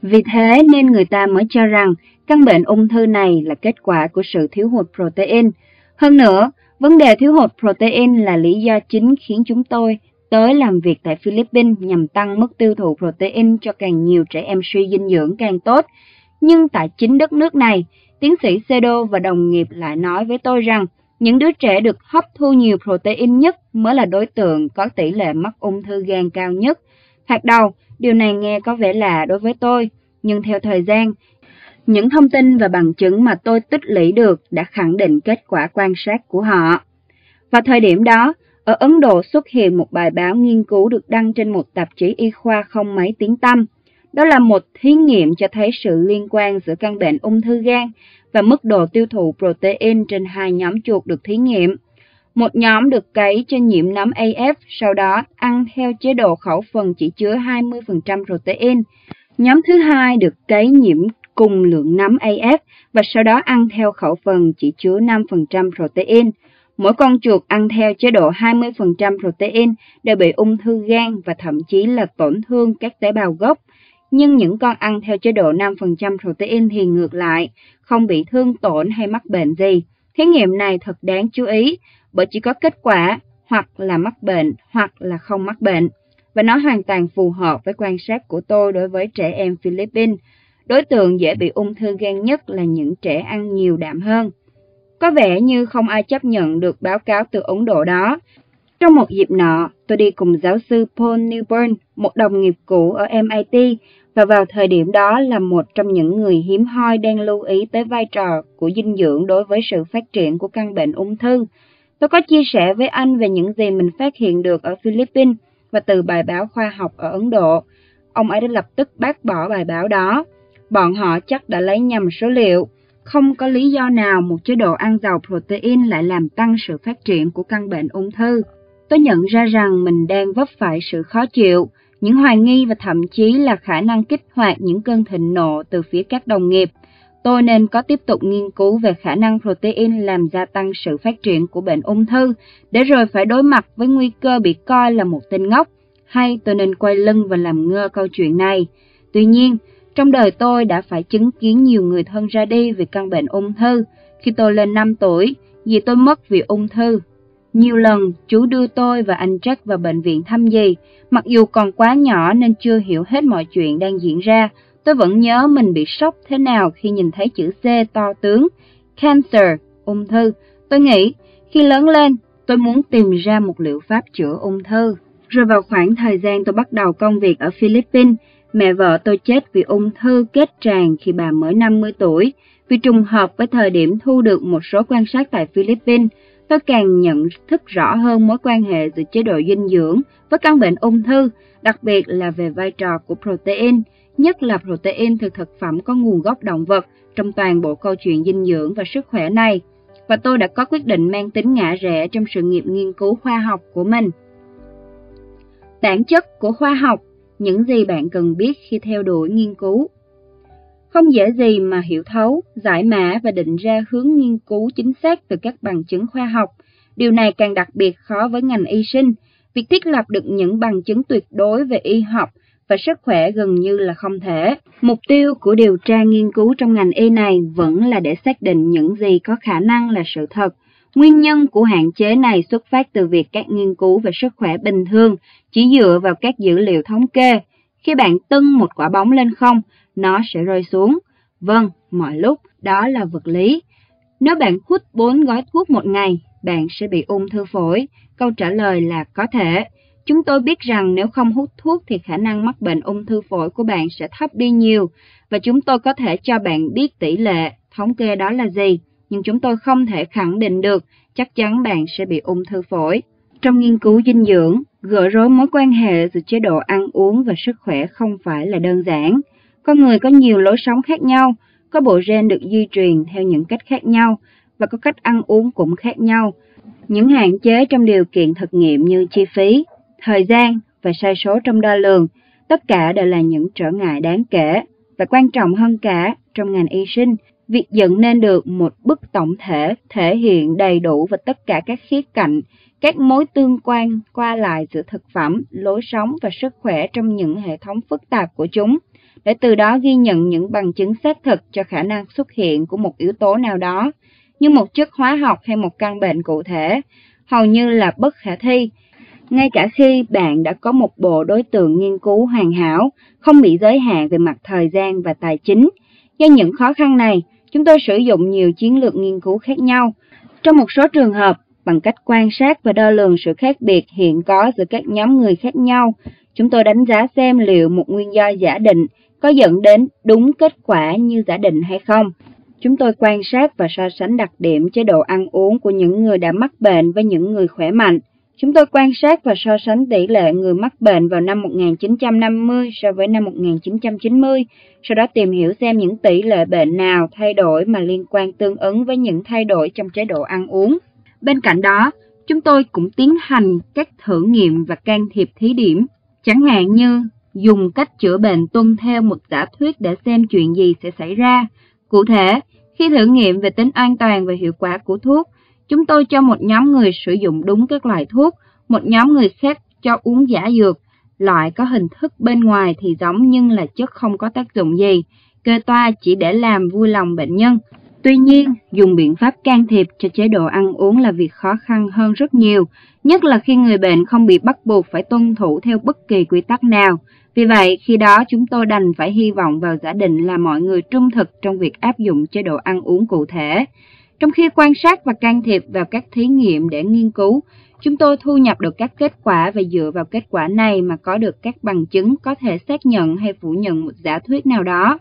Vì thế nên người ta mới cho rằng căn bệnh ung thư này là kết quả của sự thiếu hụt protein. Hơn nữa, vấn đề thiếu hụt protein là lý do chính khiến chúng tôi tới làm việc tại Philippines nhằm tăng mức tiêu thụ protein cho càng nhiều trẻ em suy dinh dưỡng càng tốt. Nhưng tại chính đất nước này, tiến sĩ Sedo và đồng nghiệp lại nói với tôi rằng những đứa trẻ được hấp thu nhiều protein nhất mới là đối tượng có tỷ lệ mắc ung thư gan cao nhất. Thoạt đầu, điều này nghe có vẻ lạ đối với tôi, nhưng theo thời gian, những thông tin và bằng chứng mà tôi tích lũy được đã khẳng định kết quả quan sát của họ. Vào thời điểm đó, ở Ấn Độ xuất hiện một bài báo nghiên cứu được đăng trên một tạp chí y khoa không mấy tiếng tăm. Đó là một thí nghiệm cho thấy sự liên quan giữa căn bệnh ung thư gan và mức độ tiêu thụ protein trên hai nhóm chuột được thí nghiệm. Một nhóm được cấy cho nhiễm nấm AF, sau đó ăn theo chế độ khẩu phần chỉ chứa 20% protein. Nhóm thứ hai được cấy nhiễm cùng lượng nấm AF và sau đó ăn theo khẩu phần chỉ chứa 5% protein. Mỗi con chuột ăn theo chế độ 20% protein đều bị ung thư gan và thậm chí là tổn thương các tế bào gốc. Nhưng những con ăn theo chế độ 5% protein thì ngược lại, không bị thương tổn hay mắc bệnh gì. Thí nghiệm này thật đáng chú ý bởi chỉ có kết quả hoặc là mắc bệnh hoặc là không mắc bệnh. Và nó hoàn toàn phù hợp với quan sát của tôi đối với trẻ em Philippines. Đối tượng dễ bị ung thư gan nhất là những trẻ ăn nhiều đạm hơn. Có vẻ như không ai chấp nhận được báo cáo từ Ấn Độ đó. Trong một dịp nọ, tôi đi cùng giáo sư Paul Newburn, một đồng nghiệp cũ ở MIT, và vào thời điểm đó là một trong những người hiếm hoi đang lưu ý tới vai trò của dinh dưỡng đối với sự phát triển của căn bệnh ung thư. Tôi có chia sẻ với anh về những gì mình phát hiện được ở Philippines và từ bài báo khoa học ở Ấn Độ. Ông ấy đã lập tức bác bỏ bài báo đó. Bọn họ chắc đã lấy nhầm số liệu. Không có lý do nào một chế độ ăn giàu protein lại làm tăng sự phát triển của căn bệnh ung thư. Tôi nhận ra rằng mình đang vấp phải sự khó chịu, những hoài nghi và thậm chí là khả năng kích hoạt những cơn thịnh nộ từ phía các đồng nghiệp. Tôi nên có tiếp tục nghiên cứu về khả năng protein làm gia tăng sự phát triển của bệnh ung thư, để rồi phải đối mặt với nguy cơ bị coi là một tên ngốc, hay tôi nên quay lưng và làm ngơ câu chuyện này. Tuy nhiên, trong đời tôi đã phải chứng kiến nhiều người thân ra đi vì căn bệnh ung thư. Khi tôi lên 5 tuổi, dì tôi mất vì ung thư. Nhiều lần, chú đưa tôi và anh Jack vào bệnh viện thăm dì. Mặc dù còn quá nhỏ nên chưa hiểu hết mọi chuyện đang diễn ra, tôi vẫn nhớ mình bị sốc thế nào khi nhìn thấy chữ C to tướng, cancer, ung thư. Tôi nghĩ, khi lớn lên, tôi muốn tìm ra một liệu pháp chữa ung thư. Rồi vào khoảng thời gian tôi bắt đầu công việc ở Philippines, Mẹ vợ tôi chết vì ung thư kết tràng khi bà mới 50 tuổi. Vì trùng hợp với thời điểm thu được một số quan sát tại Philippines, tôi càng nhận thức rõ hơn mối quan hệ giữa chế độ dinh dưỡng với căn bệnh ung thư, đặc biệt là về vai trò của protein, nhất là protein từ thực phẩm có nguồn gốc động vật trong toàn bộ câu chuyện dinh dưỡng và sức khỏe này. Và tôi đã có quyết định mang tính ngã rẽ trong sự nghiệp nghiên cứu khoa học của mình. Bản chất của khoa học những gì bạn cần biết khi theo đuổi nghiên cứu. Không dễ gì mà hiểu thấu, giải mã và định ra hướng nghiên cứu chính xác từ các bằng chứng khoa học. Điều này càng đặc biệt khó với ngành y sinh. Việc thiết lập được những bằng chứng tuyệt đối về y học và sức khỏe gần như là không thể. Mục tiêu của điều tra nghiên cứu trong ngành y này vẫn là để xác định những gì có khả năng là sự thật. Nguyên nhân của hạn chế này xuất phát từ việc các nghiên cứu về sức khỏe bình thường chỉ dựa vào các dữ liệu thống kê. Khi bạn tưng một quả bóng lên không, nó sẽ rơi xuống. Vâng, mọi lúc, đó là vật lý. Nếu bạn hút 4 gói thuốc một ngày, bạn sẽ bị ung thư phổi. Câu trả lời là có thể. Chúng tôi biết rằng nếu không hút thuốc thì khả năng mắc bệnh ung thư phổi của bạn sẽ thấp đi nhiều và chúng tôi có thể cho bạn biết tỷ lệ thống kê đó là gì, nhưng chúng tôi không thể khẳng định được chắc chắn bạn sẽ bị ung thư phổi. Trong nghiên cứu dinh dưỡng, gỡ rối mối quan hệ giữa chế độ ăn uống và sức khỏe không phải là đơn giản. Con người có nhiều lối sống khác nhau, có bộ gen được di truyền theo những cách khác nhau và có cách ăn uống cũng khác nhau. Những hạn chế trong điều kiện thực nghiệm như chi phí, thời gian và sai số trong đo lường, tất cả đều là những trở ngại đáng kể. Và quan trọng hơn cả, trong ngành y sinh, việc dựng nên được một bức tổng thể thể hiện đầy đủ và tất cả các khía cạnh các mối tương quan qua lại giữa thực phẩm, lối sống và sức khỏe trong những hệ thống phức tạp của chúng, để từ đó ghi nhận những bằng chứng xác thực cho khả năng xuất hiện của một yếu tố nào đó, như một chất hóa học hay một căn bệnh cụ thể, hầu như là bất khả thi. Ngay cả khi bạn đã có một bộ đối tượng nghiên cứu hoàn hảo, không bị giới hạn về mặt thời gian và tài chính, do những khó khăn này, chúng tôi sử dụng nhiều chiến lược nghiên cứu khác nhau. Trong một số trường hợp, bằng cách quan sát và đo lường sự khác biệt hiện có giữa các nhóm người khác nhau. Chúng tôi đánh giá xem liệu một nguyên do giả định có dẫn đến đúng kết quả như giả định hay không. Chúng tôi quan sát và so sánh đặc điểm chế độ ăn uống của những người đã mắc bệnh với những người khỏe mạnh. Chúng tôi quan sát và so sánh tỷ lệ người mắc bệnh vào năm 1950 so với năm 1990, sau đó tìm hiểu xem những tỷ lệ bệnh nào thay đổi mà liên quan tương ứng với những thay đổi trong chế độ ăn uống. Bên cạnh đó, chúng tôi cũng tiến hành các thử nghiệm và can thiệp thí điểm, chẳng hạn như dùng cách chữa bệnh tuân theo một giả thuyết để xem chuyện gì sẽ xảy ra. Cụ thể, khi thử nghiệm về tính an toàn và hiệu quả của thuốc, chúng tôi cho một nhóm người sử dụng đúng các loại thuốc, một nhóm người khác cho uống giả dược. Loại có hình thức bên ngoài thì giống nhưng là chất không có tác dụng gì. Kê toa chỉ để làm vui lòng bệnh nhân. Tuy nhiên, dùng biện pháp can thiệp cho chế độ ăn uống là việc khó khăn hơn rất nhiều, nhất là khi người bệnh không bị bắt buộc phải tuân thủ theo bất kỳ quy tắc nào. Vì vậy, khi đó chúng tôi đành phải hy vọng vào giả định là mọi người trung thực trong việc áp dụng chế độ ăn uống cụ thể. Trong khi quan sát và can thiệp vào các thí nghiệm để nghiên cứu, chúng tôi thu nhập được các kết quả và dựa vào kết quả này mà có được các bằng chứng có thể xác nhận hay phủ nhận một giả thuyết nào đó.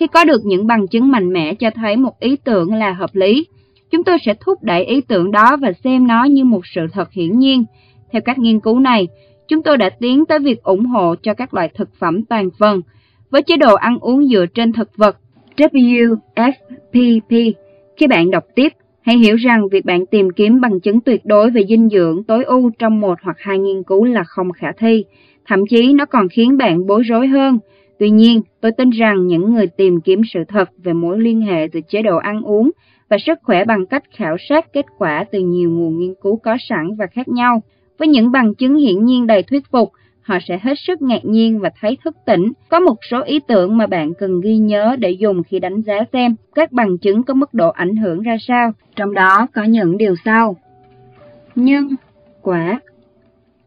Khi có được những bằng chứng mạnh mẽ cho thấy một ý tưởng là hợp lý, chúng tôi sẽ thúc đẩy ý tưởng đó và xem nó như một sự thật hiển nhiên. Theo các nghiên cứu này, chúng tôi đã tiến tới việc ủng hộ cho các loại thực phẩm toàn phần với chế độ ăn uống dựa trên thực vật WFPP. Khi bạn đọc tiếp, hãy hiểu rằng việc bạn tìm kiếm bằng chứng tuyệt đối về dinh dưỡng tối ưu trong một hoặc hai nghiên cứu là không khả thi, thậm chí nó còn khiến bạn bối rối hơn. Tuy nhiên, tôi tin rằng những người tìm kiếm sự thật về mối liên hệ từ chế độ ăn uống và sức khỏe bằng cách khảo sát kết quả từ nhiều nguồn nghiên cứu có sẵn và khác nhau với những bằng chứng hiển nhiên đầy thuyết phục, họ sẽ hết sức ngạc nhiên và thấy thức tỉnh. Có một số ý tưởng mà bạn cần ghi nhớ để dùng khi đánh giá xem các bằng chứng có mức độ ảnh hưởng ra sao, trong đó có những điều sau. Nhân, quả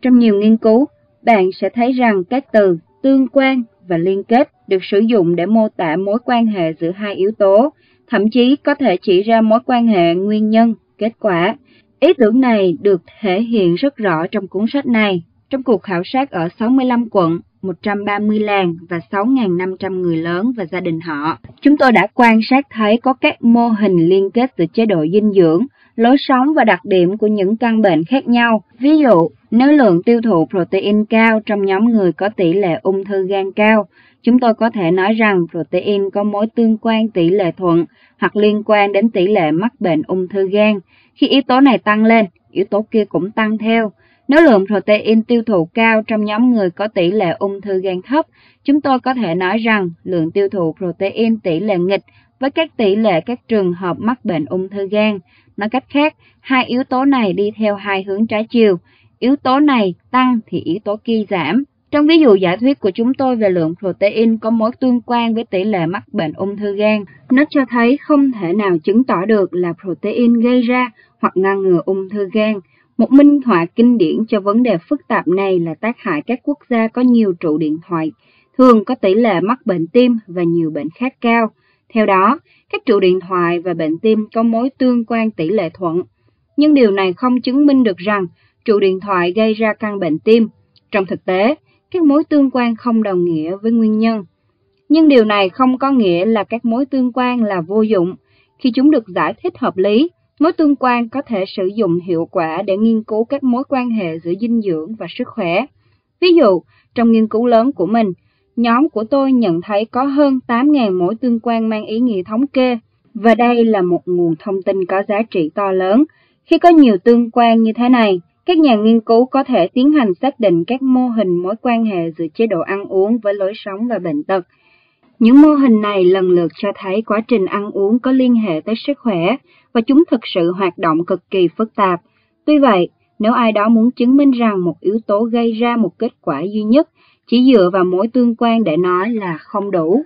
Trong nhiều nghiên cứu, bạn sẽ thấy rằng các từ tương quan và liên kết được sử dụng để mô tả mối quan hệ giữa hai yếu tố, thậm chí có thể chỉ ra mối quan hệ nguyên nhân, kết quả. Ý tưởng này được thể hiện rất rõ trong cuốn sách này. Trong cuộc khảo sát ở 65 quận, 130 làng và 6.500 người lớn và gia đình họ, chúng tôi đã quan sát thấy có các mô hình liên kết giữa chế độ dinh dưỡng, lối sống và đặc điểm của những căn bệnh khác nhau. Ví dụ, nếu lượng tiêu thụ protein cao trong nhóm người có tỷ lệ ung thư gan cao, chúng tôi có thể nói rằng protein có mối tương quan tỷ lệ thuận hoặc liên quan đến tỷ lệ mắc bệnh ung thư gan. Khi yếu tố này tăng lên, yếu tố kia cũng tăng theo. Nếu lượng protein tiêu thụ cao trong nhóm người có tỷ lệ ung thư gan thấp, chúng tôi có thể nói rằng lượng tiêu thụ protein tỷ lệ nghịch với các tỷ lệ các trường hợp mắc bệnh ung thư gan. Nói cách khác, hai yếu tố này đi theo hai hướng trái chiều. Yếu tố này tăng thì yếu tố kia giảm. Trong ví dụ giả thuyết của chúng tôi về lượng protein có mối tương quan với tỷ lệ mắc bệnh ung thư gan, nó cho thấy không thể nào chứng tỏ được là protein gây ra hoặc ngăn ngừa ung thư gan. Một minh họa kinh điển cho vấn đề phức tạp này là tác hại các quốc gia có nhiều trụ điện thoại, thường có tỷ lệ mắc bệnh tim và nhiều bệnh khác cao. Theo đó, các trụ điện thoại và bệnh tim có mối tương quan tỷ lệ thuận. Nhưng điều này không chứng minh được rằng trụ điện thoại gây ra căn bệnh tim. Trong thực tế, các mối tương quan không đồng nghĩa với nguyên nhân. Nhưng điều này không có nghĩa là các mối tương quan là vô dụng. Khi chúng được giải thích hợp lý, mối tương quan có thể sử dụng hiệu quả để nghiên cứu các mối quan hệ giữa dinh dưỡng và sức khỏe. Ví dụ, trong nghiên cứu lớn của mình, nhóm của tôi nhận thấy có hơn 8.000 mối tương quan mang ý nghĩa thống kê, và đây là một nguồn thông tin có giá trị to lớn. Khi có nhiều tương quan như thế này, các nhà nghiên cứu có thể tiến hành xác định các mô hình mối quan hệ giữa chế độ ăn uống với lối sống và bệnh tật. Những mô hình này lần lượt cho thấy quá trình ăn uống có liên hệ tới sức khỏe và chúng thực sự hoạt động cực kỳ phức tạp. Tuy vậy, nếu ai đó muốn chứng minh rằng một yếu tố gây ra một kết quả duy nhất chỉ dựa vào mối tương quan để nói là không đủ.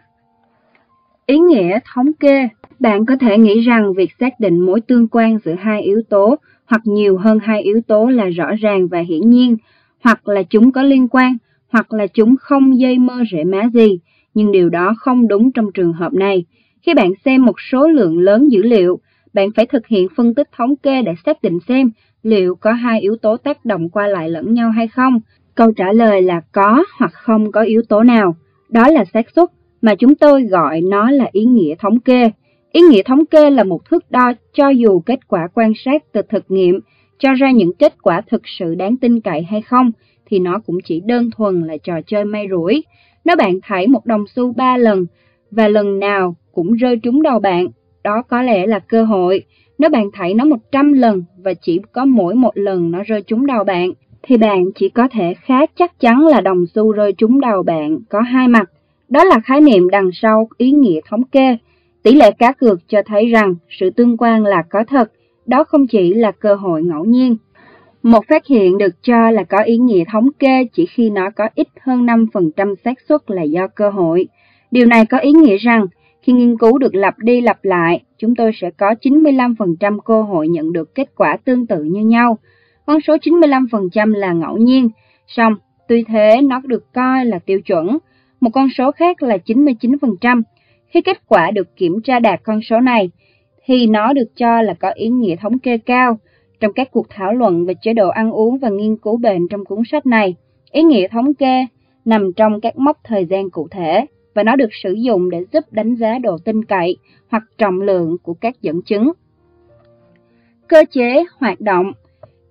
Ý nghĩa thống kê Bạn có thể nghĩ rằng việc xác định mối tương quan giữa hai yếu tố hoặc nhiều hơn hai yếu tố là rõ ràng và hiển nhiên, hoặc là chúng có liên quan, hoặc là chúng không dây mơ rễ má gì, nhưng điều đó không đúng trong trường hợp này. Khi bạn xem một số lượng lớn dữ liệu, bạn phải thực hiện phân tích thống kê để xác định xem liệu có hai yếu tố tác động qua lại lẫn nhau hay không. Câu trả lời là có hoặc không có yếu tố nào. Đó là xác suất, mà chúng tôi gọi nó là ý nghĩa thống kê. Ý nghĩa thống kê là một thước đo cho dù kết quả quan sát từ thực nghiệm cho ra những kết quả thực sự đáng tin cậy hay không, thì nó cũng chỉ đơn thuần là trò chơi may rủi. Nếu bạn thảy một đồng xu ba lần và lần nào cũng rơi trúng đầu bạn, đó có lẽ là cơ hội. Nếu bạn thảy nó 100 lần và chỉ có mỗi một lần nó rơi trúng đầu bạn, thì bạn chỉ có thể khá chắc chắn là đồng xu rơi trúng đầu bạn có hai mặt. Đó là khái niệm đằng sau ý nghĩa thống kê. Tỷ lệ cá cược cho thấy rằng sự tương quan là có thật, đó không chỉ là cơ hội ngẫu nhiên. Một phát hiện được cho là có ý nghĩa thống kê chỉ khi nó có ít hơn 5% xác suất là do cơ hội. Điều này có ý nghĩa rằng khi nghiên cứu được lặp đi lặp lại, chúng tôi sẽ có 95% cơ hội nhận được kết quả tương tự như nhau. Con số 95% là ngẫu nhiên, song tuy thế nó được coi là tiêu chuẩn. Một con số khác là 99%. Khi kết quả được kiểm tra đạt con số này, thì nó được cho là có ý nghĩa thống kê cao. Trong các cuộc thảo luận về chế độ ăn uống và nghiên cứu bệnh trong cuốn sách này, ý nghĩa thống kê nằm trong các mốc thời gian cụ thể và nó được sử dụng để giúp đánh giá độ tin cậy hoặc trọng lượng của các dẫn chứng. Cơ chế hoạt động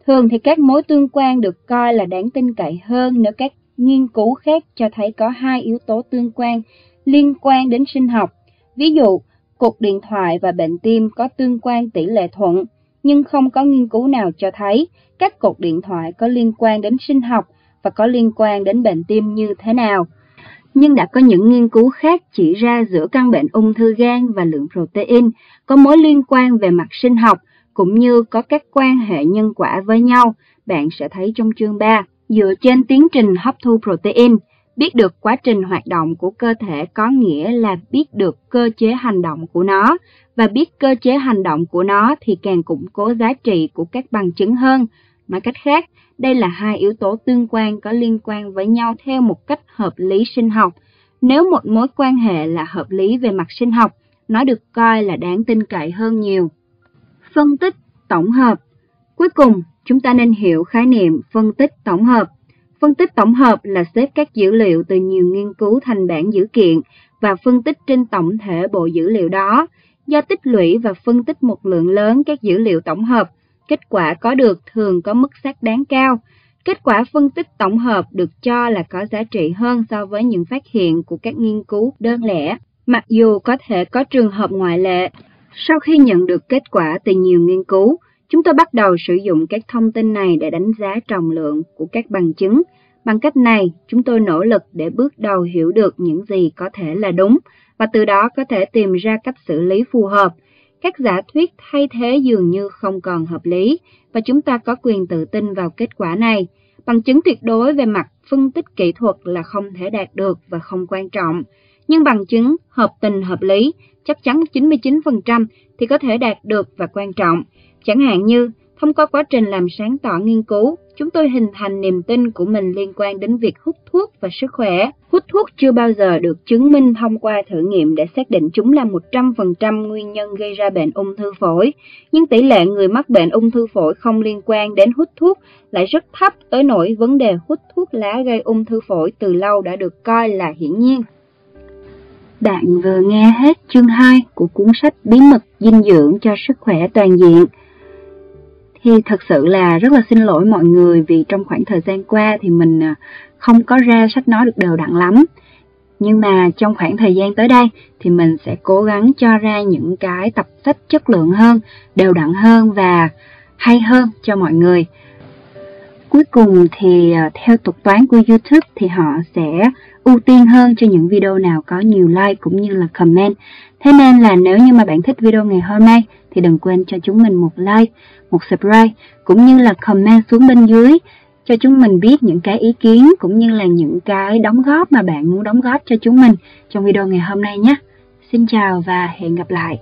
Thường thì các mối tương quan được coi là đáng tin cậy hơn nếu các nghiên cứu khác cho thấy có hai yếu tố tương quan liên quan đến sinh học. Ví dụ, cuộc điện thoại và bệnh tim có tương quan tỷ lệ thuận, nhưng không có nghiên cứu nào cho thấy các cuộc điện thoại có liên quan đến sinh học và có liên quan đến bệnh tim như thế nào. Nhưng đã có những nghiên cứu khác chỉ ra giữa căn bệnh ung thư gan và lượng protein có mối liên quan về mặt sinh học cũng như có các quan hệ nhân quả với nhau, bạn sẽ thấy trong chương 3. Dựa trên tiến trình hấp thu protein, biết được quá trình hoạt động của cơ thể có nghĩa là biết được cơ chế hành động của nó, và biết cơ chế hành động của nó thì càng củng cố giá trị của các bằng chứng hơn. Nói cách khác, đây là hai yếu tố tương quan có liên quan với nhau theo một cách hợp lý sinh học. Nếu một mối quan hệ là hợp lý về mặt sinh học, nó được coi là đáng tin cậy hơn nhiều. Phân tích tổng hợp Cuối cùng, chúng ta nên hiểu khái niệm phân tích tổng hợp. Phân tích tổng hợp là xếp các dữ liệu từ nhiều nghiên cứu thành bản dữ kiện và phân tích trên tổng thể bộ dữ liệu đó. Do tích lũy và phân tích một lượng lớn các dữ liệu tổng hợp, kết quả có được thường có mức xác đáng cao. Kết quả phân tích tổng hợp được cho là có giá trị hơn so với những phát hiện của các nghiên cứu đơn lẻ, mặc dù có thể có trường hợp ngoại lệ. Sau khi nhận được kết quả từ nhiều nghiên cứu, chúng tôi bắt đầu sử dụng các thông tin này để đánh giá trọng lượng của các bằng chứng. Bằng cách này, chúng tôi nỗ lực để bước đầu hiểu được những gì có thể là đúng và từ đó có thể tìm ra cách xử lý phù hợp. Các giả thuyết thay thế dường như không còn hợp lý và chúng ta có quyền tự tin vào kết quả này. Bằng chứng tuyệt đối về mặt phân tích kỹ thuật là không thể đạt được và không quan trọng, nhưng bằng chứng hợp tình hợp lý chắc chắn 99% thì có thể đạt được và quan trọng. Chẳng hạn như, thông qua quá trình làm sáng tỏ nghiên cứu, chúng tôi hình thành niềm tin của mình liên quan đến việc hút thuốc và sức khỏe. Hút thuốc chưa bao giờ được chứng minh thông qua thử nghiệm để xác định chúng là 100% nguyên nhân gây ra bệnh ung thư phổi, nhưng tỷ lệ người mắc bệnh ung thư phổi không liên quan đến hút thuốc lại rất thấp tới nỗi vấn đề hút thuốc lá gây ung thư phổi từ lâu đã được coi là hiển nhiên. Bạn vừa nghe hết chương 2 của cuốn sách Bí mật dinh dưỡng cho sức khỏe toàn diện. Thì thật sự là rất là xin lỗi mọi người vì trong khoảng thời gian qua thì mình à, không có ra sách nói được đều đặn lắm. Nhưng mà trong khoảng thời gian tới đây thì mình sẽ cố gắng cho ra những cái tập sách chất lượng hơn, đều đặn hơn và hay hơn cho mọi người. Cuối cùng thì à, theo thuật toán của YouTube thì họ sẽ ưu tiên hơn cho những video nào có nhiều like cũng như là comment. Thế nên là nếu như mà bạn thích video ngày hôm nay thì đừng quên cho chúng mình một like, một subscribe cũng như là comment xuống bên dưới cho chúng mình biết những cái ý kiến cũng như là những cái đóng góp mà bạn muốn đóng góp cho chúng mình trong video ngày hôm nay nhé. Xin chào và hẹn gặp lại.